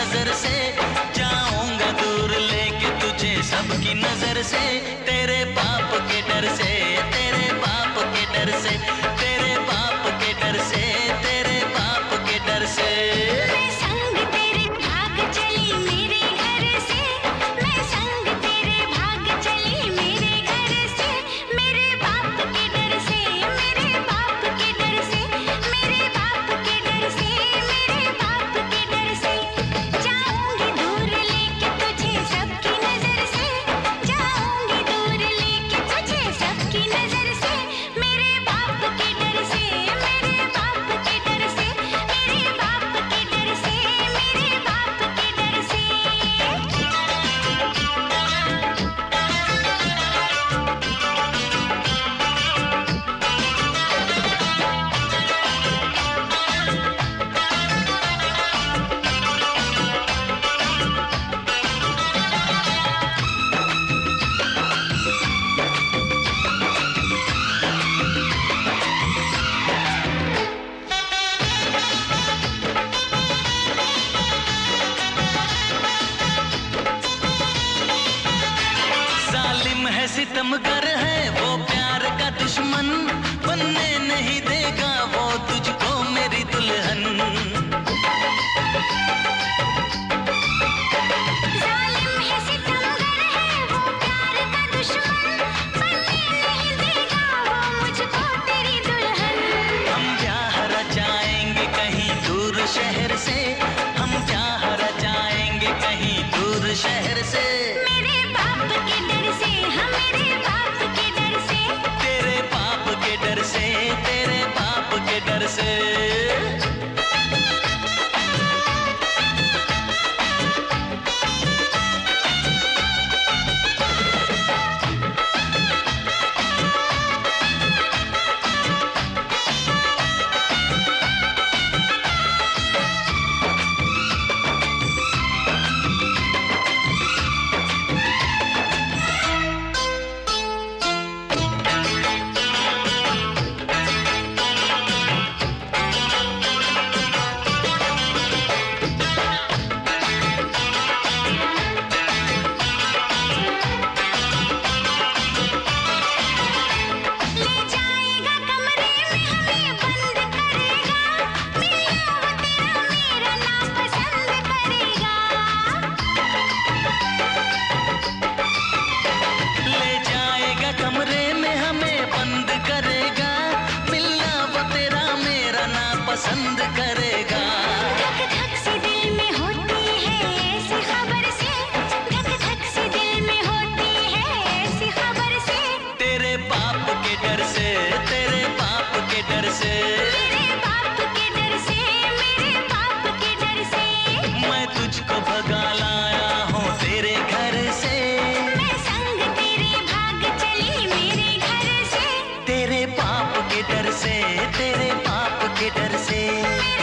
नज़र से जाऊँगा दूर लेके तुझे सबकी नज़र से सितमगर है वो प्यार का दुश्मन बनने नहीं say assim.